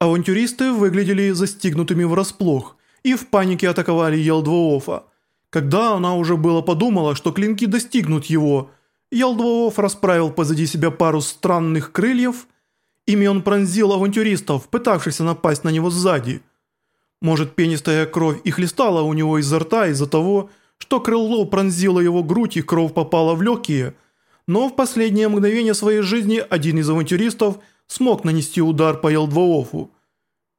Авантюристы выглядели застигнутыми врасплох и в панике атаковали Елдвоофа. Когда она уже было подумала, что клинки достигнут его, Елдвооф расправил позади себя пару странных крыльев, ими он пронзил авантюристов, пытавшихся напасть на него сзади. Может, пенистая кровь и хлестала у него изо рта из-за того, что крыло пронзило его грудь и кровь попала в легкие, но в последнее мгновение своей жизни один из авантюристов смог нанести удар по Ялдвоофу.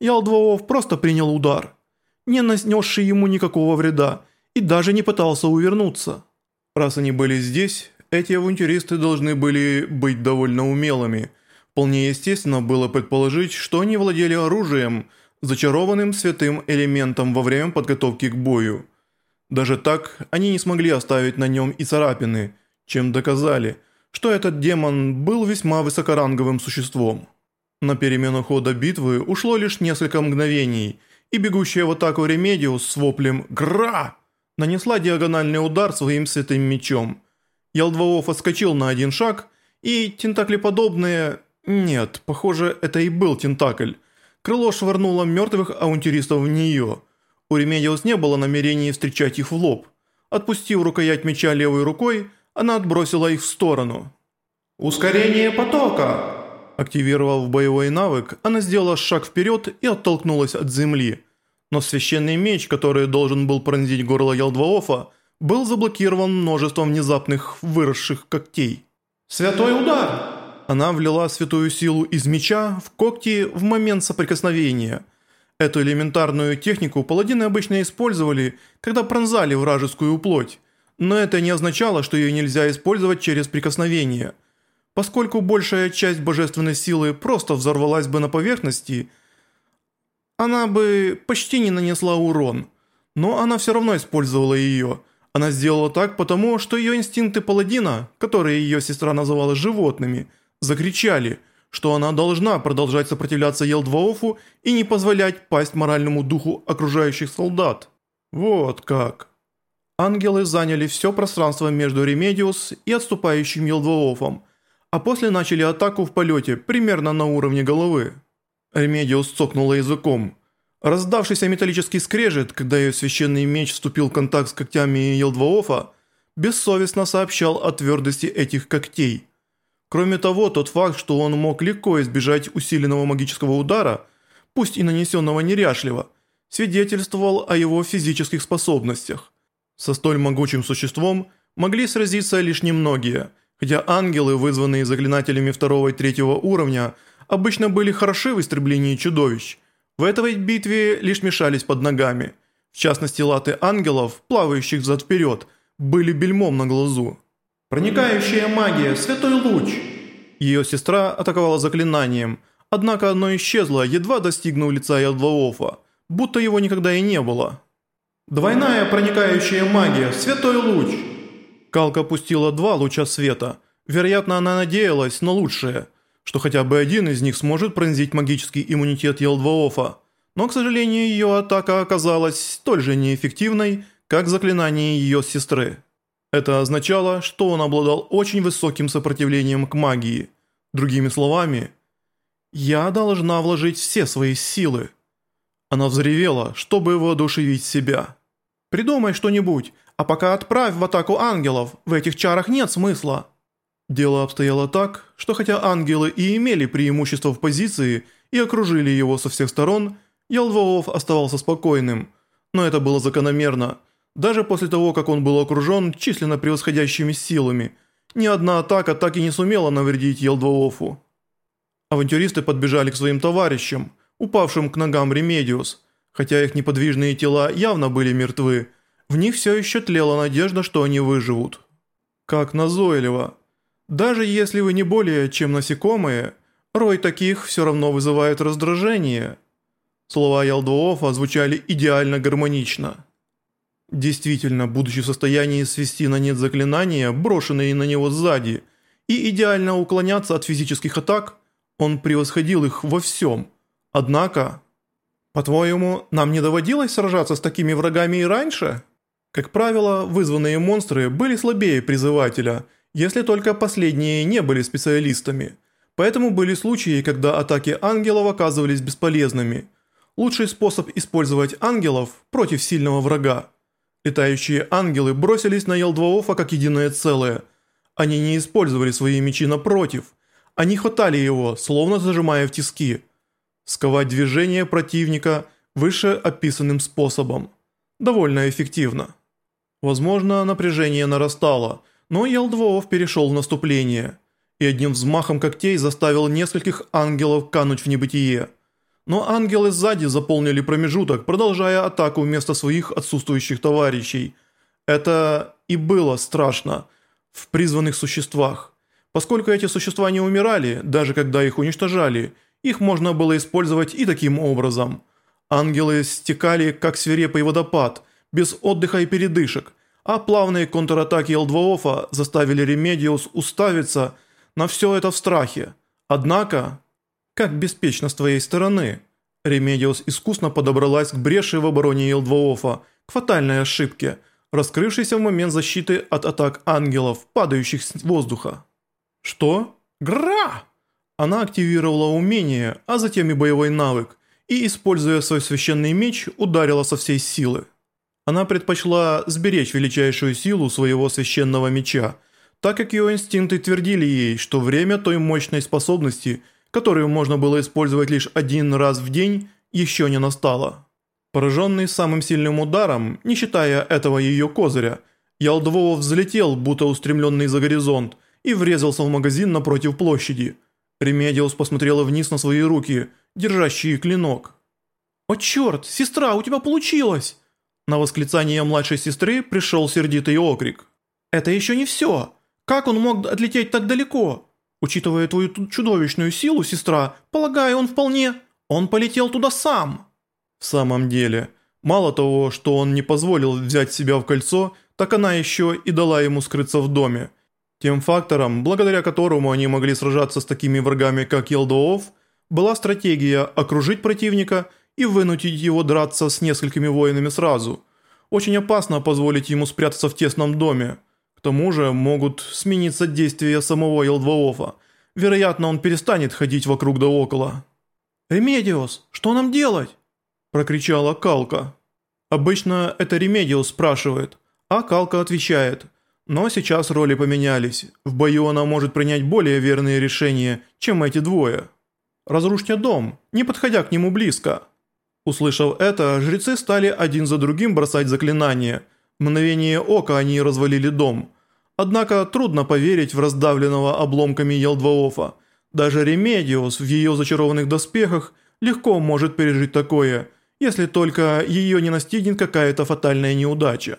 Ялдвооф просто принял удар, не нанесший ему никакого вреда, и даже не пытался увернуться. Раз они были здесь, эти авантюристы должны были быть довольно умелыми. Вполне естественно было предположить, что они владели оружием, зачарованным святым элементом во время подготовки к бою. Даже так они не смогли оставить на нем и царапины, чем доказали, что этот демон был весьма высокоранговым существом. На перемену хода битвы ушло лишь несколько мгновений, и бегущая в атаку Ремедиус с воплем «Гра!» нанесла диагональный удар своим святым мечом. Ялдваоф отскочил на один шаг, и тентаклеподобные... Нет, похоже, это и был тентакль. Крыло швырнуло мертвых авантюристов в нее – у Ремедиус не было намерения встречать их в лоб. Отпустив рукоять меча левой рукой, она отбросила их в сторону. «Ускорение потока!» Активировав боевой навык, она сделала шаг вперед и оттолкнулась от земли. Но священный меч, который должен был пронзить горло Ялдваофа, был заблокирован множеством внезапных выросших когтей. «Святой удар!» Она влила святую силу из меча в когти в момент соприкосновения – Эту элементарную технику паладины обычно использовали, когда пронзали вражескую плоть, но это не означало, что ее нельзя использовать через прикосновение. Поскольку большая часть божественной силы просто взорвалась бы на поверхности, она бы почти не нанесла урон, но она все равно использовала ее. Она сделала так потому, что ее инстинкты паладина, которые ее сестра называла животными, закричали – что она должна продолжать сопротивляться Елдваофу и не позволять пасть моральному духу окружающих солдат. Вот как. Ангелы заняли все пространство между Ремедиус и отступающим Елдваофом, а после начали атаку в полете примерно на уровне головы. Ремедиус цокнула языком. Раздавшийся металлический скрежет, когда ее священный меч вступил в контакт с когтями Елдваофа, бессовестно сообщал о твердости этих когтей – Кроме того, тот факт, что он мог легко избежать усиленного магического удара, пусть и нанесенного неряшливо, свидетельствовал о его физических способностях. Со столь могучим существом могли сразиться лишь немногие, хотя ангелы, вызванные заклинателями второго и третьего уровня, обычно были хороши в истреблении чудовищ. В этой битве лишь мешались под ногами. В частности, латы ангелов, плавающих взад-вперед, были бельмом на глазу. «Проникающая магия, святой луч!» Ее сестра атаковала заклинанием, однако оно исчезло, едва достигнув лица Ядваофа, будто его никогда и не было. «Двойная проникающая магия, святой луч!» Калка пустила два луча света. Вероятно, она надеялась на лучшее, что хотя бы один из них сможет пронзить магический иммунитет Елдваофа. Но, к сожалению, ее атака оказалась столь же неэффективной, как заклинание ее сестры. Это означало, что он обладал очень высоким сопротивлением к магии. Другими словами, «Я должна вложить все свои силы». Она взревела, чтобы воодушевить себя. «Придумай что-нибудь, а пока отправь в атаку ангелов, в этих чарах нет смысла». Дело обстояло так, что хотя ангелы и имели преимущество в позиции и окружили его со всех сторон, Ялвоов оставался спокойным, но это было закономерно – даже после того, как он был окружен численно превосходящими силами, ни одна атака так и не сумела навредить Елдвоофу. Авантюристы подбежали к своим товарищам, упавшим к ногам Ремедиус. Хотя их неподвижные тела явно были мертвы, в них все еще тлела надежда, что они выживут. Как назойливо. Даже если вы не более чем насекомые, рой таких все равно вызывает раздражение. Слова Ялдуофа звучали идеально гармонично. Действительно, будучи в состоянии свести на нет заклинания, брошенные на него сзади, и идеально уклоняться от физических атак, он превосходил их во всем. Однако... По-твоему, нам не доводилось сражаться с такими врагами и раньше? Как правило, вызванные монстры были слабее призывателя, если только последние не были специалистами. Поэтому были случаи, когда атаки ангелов оказывались бесполезными. Лучший способ использовать ангелов против сильного врага. Летающие ангелы бросились на Елдваофа как единое целое. Они не использовали свои мечи напротив. Они хватали его, словно зажимая в тиски. Сковать движение противника выше описанным способом. Довольно эффективно. Возможно, напряжение нарастало, но Елдвоов перешел в наступление – и одним взмахом когтей заставил нескольких ангелов кануть в небытие. Но ангелы сзади заполнили промежуток, продолжая атаку вместо своих отсутствующих товарищей. Это и было страшно в призванных существах. Поскольку эти существа не умирали, даже когда их уничтожали, их можно было использовать и таким образом. Ангелы стекали, как свирепый водопад, без отдыха и передышек, а плавные контратаки Элдвоофа заставили Ремедиус уставиться – на все это в страхе. Однако, как беспечно с твоей стороны. Ремедиус искусно подобралась к бреши в обороне Елдвоофа, к фатальной ошибке, раскрывшейся в момент защиты от атак ангелов, падающих с воздуха. Что? Гра! Она активировала умение, а затем и боевой навык, и, используя свой священный меч, ударила со всей силы. Она предпочла сберечь величайшую силу своего священного меча – так как ее инстинкты твердили ей, что время той мощной способности, которую можно было использовать лишь один раз в день, еще не настало. Пораженный самым сильным ударом, не считая этого ее козыря, Ялдвова взлетел, будто устремленный за горизонт, и врезался в магазин напротив площади. Ремедиус посмотрела вниз на свои руки, держащие клинок. «О черт, сестра, у тебя получилось!» На восклицание младшей сестры пришел сердитый окрик. «Это еще не все!» Как он мог отлететь так далеко? Учитывая твою чудовищную силу, сестра, полагаю, он вполне... Он полетел туда сам. В самом деле, мало того, что он не позволил взять себя в кольцо, так она еще и дала ему скрыться в доме. Тем фактором, благодаря которому они могли сражаться с такими врагами, как Елдоов, была стратегия окружить противника и вынудить его драться с несколькими воинами сразу. Очень опасно позволить ему спрятаться в тесном доме. К тому же могут смениться действия самого Елдваофа. Вероятно, он перестанет ходить вокруг да около. «Ремедиус, что нам делать?» – прокричала Калка. Обычно это Ремедиус спрашивает, а Калка отвечает. Но сейчас роли поменялись. В бою она может принять более верные решения, чем эти двое. «Разрушьте дом, не подходя к нему близко». Услышав это, жрецы стали один за другим бросать заклинания – мгновение ока они развалили дом. Однако трудно поверить в раздавленного обломками Елдваофа. Даже Ремедиус в ее зачарованных доспехах легко может пережить такое, если только ее не настигнет какая-то фатальная неудача.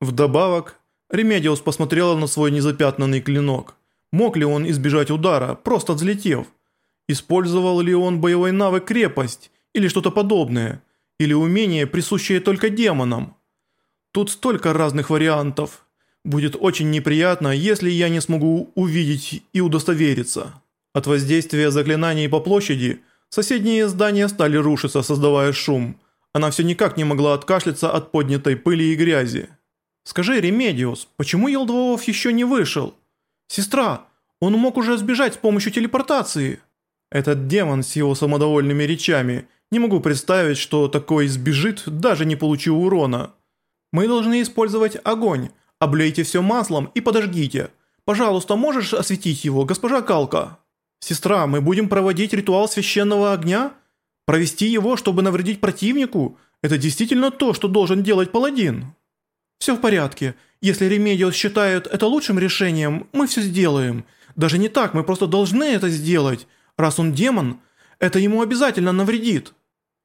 Вдобавок, Ремедиус посмотрела на свой незапятнанный клинок. Мог ли он избежать удара, просто взлетев? Использовал ли он боевой навык крепость или что-то подобное? Или умение, присущее только демонам? Тут столько разных вариантов. Будет очень неприятно, если я не смогу увидеть и удостовериться. От воздействия заклинаний по площади соседние здания стали рушиться, создавая шум. Она все никак не могла откашляться от поднятой пыли и грязи. «Скажи, Ремедиус, почему Елдвоов еще не вышел?» «Сестра, он мог уже сбежать с помощью телепортации». «Этот демон с его самодовольными речами. Не могу представить, что такой сбежит, даже не получив урона». Мы должны использовать огонь. Облейте все маслом и подожгите. Пожалуйста, можешь осветить его, госпожа Калка? Сестра, мы будем проводить ритуал священного огня? Провести его, чтобы навредить противнику? Это действительно то, что должен делать паладин. Все в порядке. Если Ремедиос считает это лучшим решением, мы все сделаем. Даже не так, мы просто должны это сделать. Раз он демон, это ему обязательно навредит.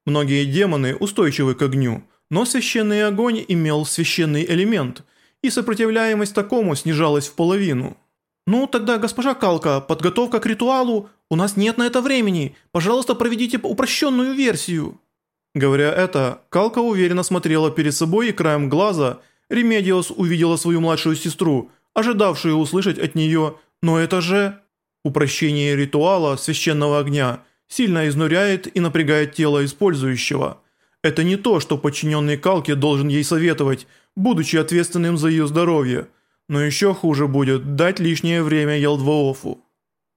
Многие демоны устойчивы к огню. Но священный огонь имел священный элемент, и сопротивляемость такому снижалась в половину. «Ну, тогда, госпожа Калка, подготовка к ритуалу, у нас нет на это времени, пожалуйста, проведите упрощенную версию». Говоря это, Калка уверенно смотрела перед собой и краем глаза Ремедиос увидела свою младшую сестру, ожидавшую услышать от нее «но это же...» Упрощение ритуала священного огня сильно изнуряет и напрягает тело использующего – это не то, что подчиненный Калке должен ей советовать, будучи ответственным за ее здоровье. Но еще хуже будет дать лишнее время Елдвоофу.